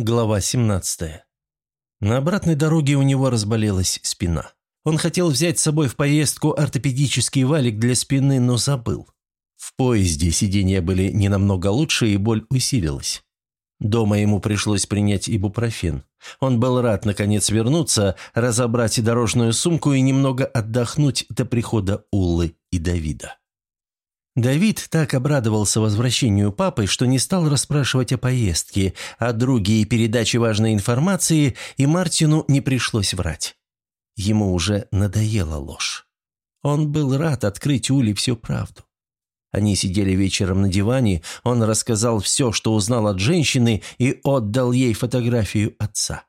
Глава 17. На обратной дороге у него разболелась спина. Он хотел взять с собой в поездку ортопедический валик для спины, но забыл. В поезде сиденья были не намного лучше, и боль усилилась. Дома ему пришлось принять ибупрофен. Он был рад, наконец, вернуться, разобрать дорожную сумку и немного отдохнуть до прихода Уллы и Давида. Давид так обрадовался возвращению папы, что не стал расспрашивать о поездке, о друге и передаче важной информации, и Мартину не пришлось врать. Ему уже надоела ложь. Он был рад открыть Уле всю правду. Они сидели вечером на диване, он рассказал все, что узнал от женщины, и отдал ей фотографию отца.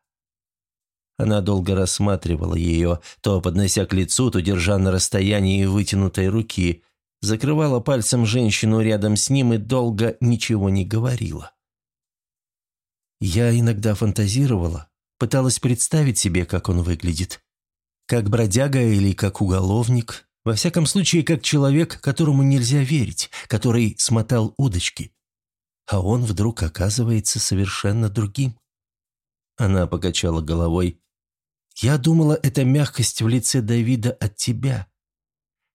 Она долго рассматривала ее, то поднося к лицу, то держа на расстоянии вытянутой руки – закрывала пальцем женщину рядом с ним и долго ничего не говорила. Я иногда фантазировала, пыталась представить себе, как он выглядит. Как бродяга или как уголовник, во всяком случае, как человек, которому нельзя верить, который смотал удочки. А он вдруг оказывается совершенно другим. Она покачала головой. «Я думала, это мягкость в лице Давида от тебя.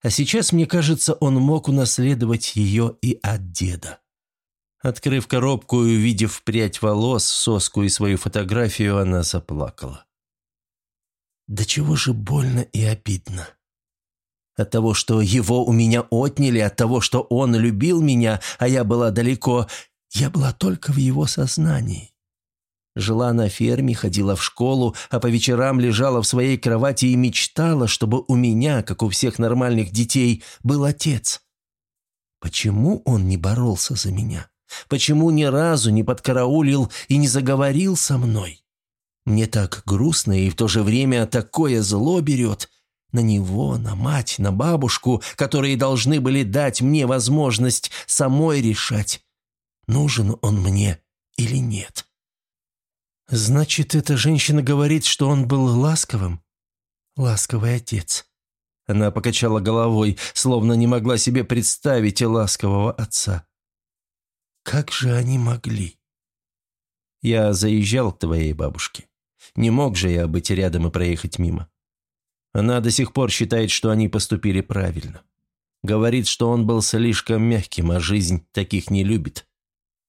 А сейчас, мне кажется, он мог унаследовать ее и от деда. Открыв коробку и увидев прядь волос, соску и свою фотографию, она заплакала. «Да чего же больно и обидно!» От того, что его у меня отняли, от того, что он любил меня, а я была далеко, я была только в его сознании. Жила на ферме, ходила в школу, а по вечерам лежала в своей кровати и мечтала, чтобы у меня, как у всех нормальных детей, был отец. Почему он не боролся за меня? Почему ни разу не подкараулил и не заговорил со мной? Мне так грустно и в то же время такое зло берет. На него, на мать, на бабушку, которые должны были дать мне возможность самой решать, нужен он мне или нет. «Значит, эта женщина говорит, что он был ласковым?» «Ласковый отец». Она покачала головой, словно не могла себе представить ласкового отца. «Как же они могли?» «Я заезжал к твоей бабушке. Не мог же я быть рядом и проехать мимо. Она до сих пор считает, что они поступили правильно. Говорит, что он был слишком мягким, а жизнь таких не любит.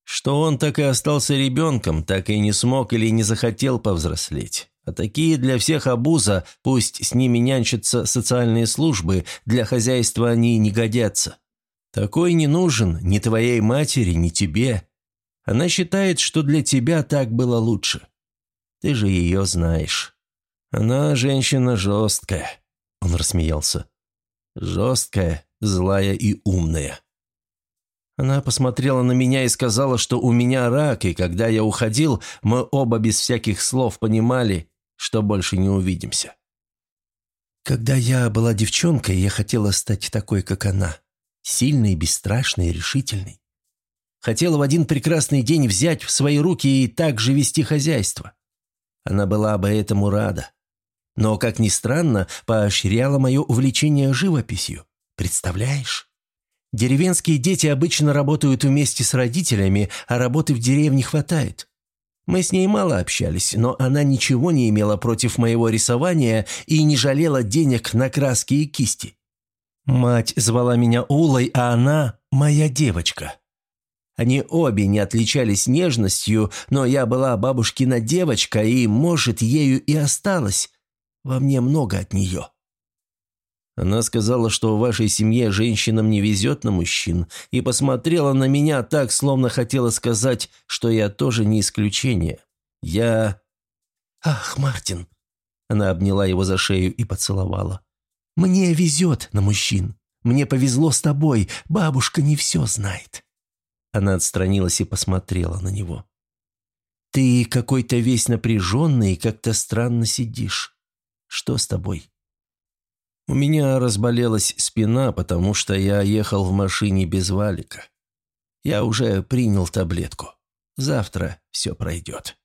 Что он так и остался ребенком, так и не смог или не захотел повзрослеть. А такие для всех обуза, пусть с ними нянчатся социальные службы, для хозяйства они не годятся. Такой не нужен ни твоей матери, ни тебе. Она считает, что для тебя так было лучше. Ты же ее знаешь. Она женщина жесткая. Он рассмеялся. Жесткая, злая и умная. Она посмотрела на меня и сказала, что у меня рак, и когда я уходил, мы оба без всяких слов понимали, что больше не увидимся. Когда я была девчонкой, я хотела стать такой, как она. Сильной, бесстрашной, решительной. Хотела в один прекрасный день взять в свои руки и так же вести хозяйство. Она была бы этому рада. Но, как ни странно, поощряла мое увлечение живописью. Представляешь? Деревенские дети обычно работают вместе с родителями, а работы в деревне хватает. Мы с ней мало общались, но она ничего не имела против моего рисования и не жалела денег на краски и кисти. Мать звала меня Улой, а она – моя девочка. Они обе не отличались нежностью, но я была бабушкина девочка, и, может, ею и осталась. Во мне много от нее. Она сказала, что в вашей семье женщинам не везет на мужчин, и посмотрела на меня так, словно хотела сказать, что я тоже не исключение. Я... «Ах, Мартин!» Она обняла его за шею и поцеловала. «Мне везет на мужчин. Мне повезло с тобой. Бабушка не все знает». Она отстранилась и посмотрела на него. «Ты какой-то весь напряженный и как-то странно сидишь. Что с тобой?» У меня разболелась спина, потому что я ехал в машине без валика. Я уже принял таблетку. Завтра все пройдет.